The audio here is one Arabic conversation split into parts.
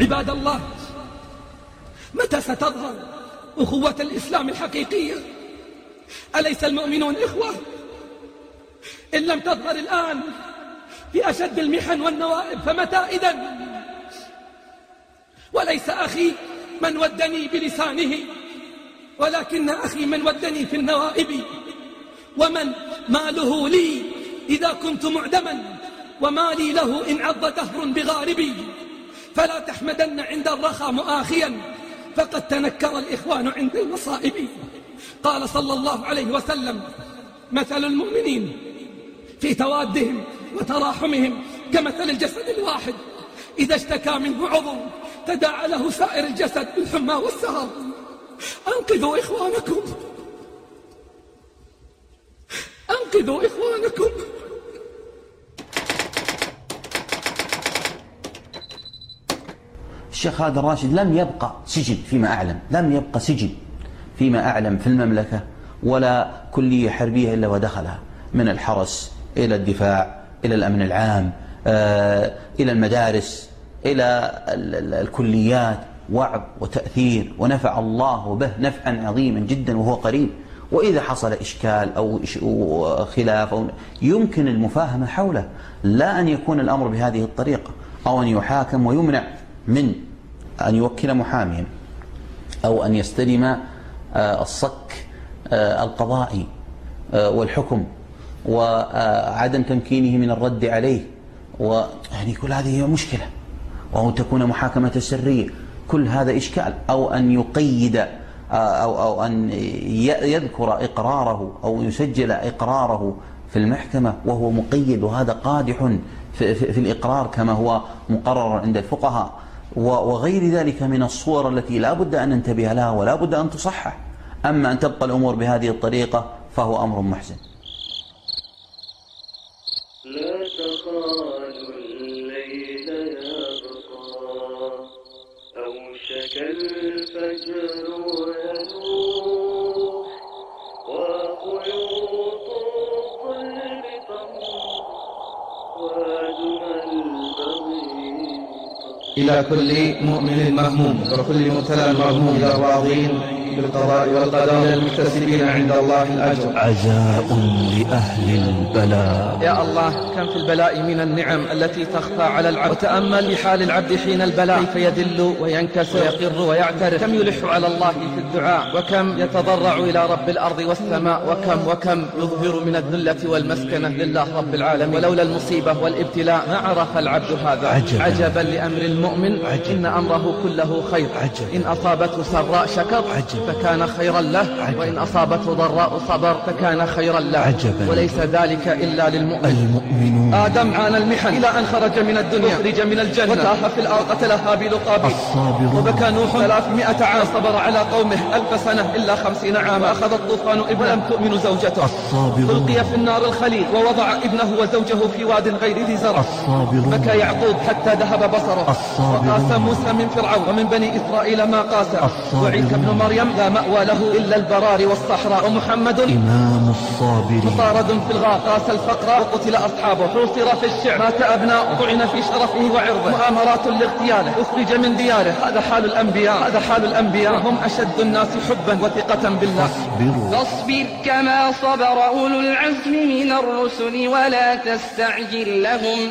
عباد الله متى ستظهر أخوة الإسلام الحقيقية؟ أليس المؤمنون إخوة؟ إن لم تظهر الآن في أشد المحن والنوائب فمتى إذن وليس أخي من ودني بلسانه ولكن أخي من ودني في النوائب. ومن ماله لي إذا كنت معدما ومالي له إن عض دهر بغاربي. فلا تحمدن عند الرخى مؤاخيا. فقد تنكر الإخوان عند المصائب. قال صلى الله عليه وسلم مثل المؤمنين في توادهم وتراحمهم كمثل الجسد الواحد. إذا اشتكى منه عضو تداعى له سائر الجسد بالحمى والسهر. أنقذوا إخوانكم. أنقذوا إخوانكم. الشيخ خالد الراشد لم يبقى سجن فيما أعلم لم يبقى سجن فيما أعلم في المملكة ولا كلية حربية إلا ودخلها من الحرس إلى الدفاع إلى الأمن العام آه، إلى المدارس إلى الكليات وعظ وتأثير ونفع الله به نفعا عظيما جدا وهو قريب. وإذا حصل إشكال أو خلاف أو يمكن المفاهمة حوله لا أن يكون الأمر بهذه الطريقة أو أن يحاكم ويمنع من أن يوكل محاميا أو أن يستلم آه، الصك آه، القضائي آه، والحكم وعدم تمكينه من الرد عليه. ويعني كل هذه مشكلة. وأو تكون محاكمة سرية. كل هذا إشكال. أو أن يقيد أو, أو أن يذكر إقراره أو يسجل إقراره في المحكمة وهو مقيد. وهذا قادح في, في, في الإقرار كما هو مقرر عند الفقهاء. وغير ذلك من الصور التي لا بد أن ننتبه لها ولا بد أن تصحح. أما أن تبقى الأمور بهذه الطريقة فهو أمر محزن. لا تخال الليل يبقى أوشك الفجر ويلوح وخيوط الظلم تمر وادم البغي إلى كل مؤمن مهموم وكل مبتلى مرهوم إلى الراضين بالقضاء والقدر للمكتسبين عند الله الأجر. عزاء لأهل البلاء. يا الله كم في البلاء من النعم التي تخفى على العبد. وتأمل لحال العبد حين البلاء. كيف يدل وينكسر ويقر ويعترف. كم يلح على الله في الدعاء. وكم يتضرع إلى رب الأرض والسماء. وكم وكم يظهر من الذلة والمسكنة لله رب العالمين. ولولا المصيبة والابتلاء ما عرف العبد هذا. عجبا, عجبا لأمر المؤمن عجب. إن أمره كله خير. عجب. إن أصابته سراء شكر عجب. فكان خيرا له عجب. وإن أصابته ضراء صبر فكان خيرا له. عجبا وليس ذلك إلا للمؤمن. المؤمنون. آدم عانى المحن. إلى أن خرج من الدنيا. خرج من الجنة. وتاه في الأرض قتل هابيل قابيل الصابرون. وبكى نوح ثلاثمائة عام. صبر على قومه. ألف سنة إلا خمسين عاما. أخذ الطوفان ابن لم تؤمن زوجته. الصابرون. ألقي في النار الخليل. ووضع ابنه وزوجه في واد غير ذي زرع. الصابرون. بكى يعقوب حتى ذهب بصره. الصابرون. وقاس موسى من فرعون ومن بني إسرائيل ما قاس. وعيسى ابن مريم لا مأوى له إلا البرار والصحراء. ومحمد إمام الصابرين. مطارد في الغار. قاس الفقر وقتل أصحابه. حوصر في الشعر. مات أبناؤه طعن في شرفه وعرضه. مؤامرات لاغتياله أخرج من دياره. هذا حال الأنبياء. هذا حال الأنبياء. هم أشد الناس حبا وثقة بالله. فاصبر كما صبر أولو العزم من الرسل ولا تستعجل لهم.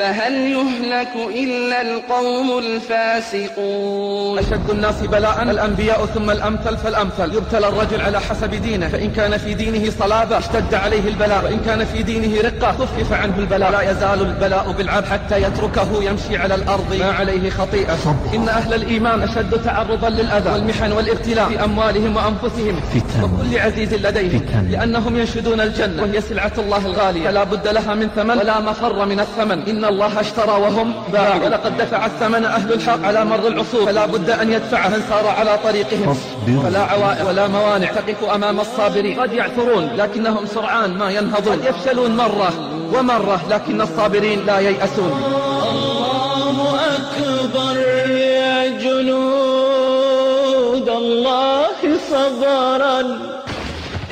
فهل يهلك إلا القوم الفاسقون؟ أشد الناس بلاء الأنبياء ثم الأمثل فالأمثل. يبتلى الرجل على حسب دينه فإن كان في دينه صلابة اشتد عليه البلاء وإن كان في دينه رقة خفف عنه البلاء. لا يزال البلاء بالعبد حتى يتركه يمشي على الأرض. ما عليه خطيئة. إن أهل الإيمان أشد تعرضا للأذى والمحن والابتلاء في أموالهم وأنفسهم. فتن وكل عزيز لديهم. فتن لأنهم ينشدون الجنة وهي سلعة الله الغالية. فلا بد لها من ثمن ولا مفر من الثمن. إن الله اشترى وهم باعوا. ولقد دفع الثمن أهل الحق على مر العصور. فلا بد أن يدفع من سار على طريقهم. فلا عوائق ولا موانع. تقف أمام الصابرين. قد يعثرون لكنهم سرعان ما ينهضون. قد يفشلون مرة ومرة لكن الصابرين لا ييأسون. الله أكبر يا جنود. الله صبرا.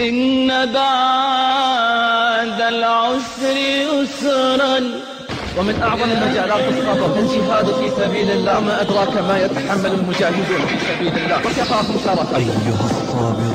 إن بعد العسر يسرا. ومن أعظم مجالات الصبر الجهاد في سبيل الله وما أدراك ما يتحمل المجاهدون في سبيل الله. وكفاكم شرفا أيها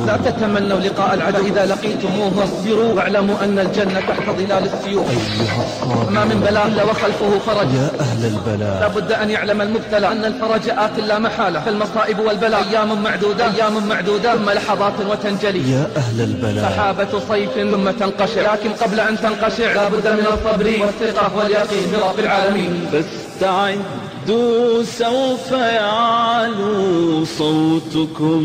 لا الصابرون تتمنوا لقاء العدو إذا لقيتموه واصبروا واعلموا أن الجنة تحت ظلال السيوف. أيها ما من الصابرون بلاء إلا وخلفه فرج. يا أهل البلاء. لابد أن يعلم المبتلى أن الفرج آت لا محالة. فالمصائب والبلاء أيام معدودة. أيام معدودة. ثم لحظات وتنجلي. يا أهل البلاء. سحابة صيف ثم تنقشع. لكن قبل أن تنقشع لابد من الصبر والثقة واليقين. برب العالمين. فاستعدوا سوف يعلو صوتكم.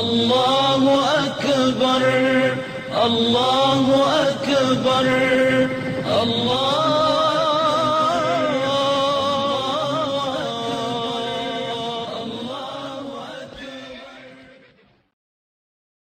الله أكبر الله أكبر الله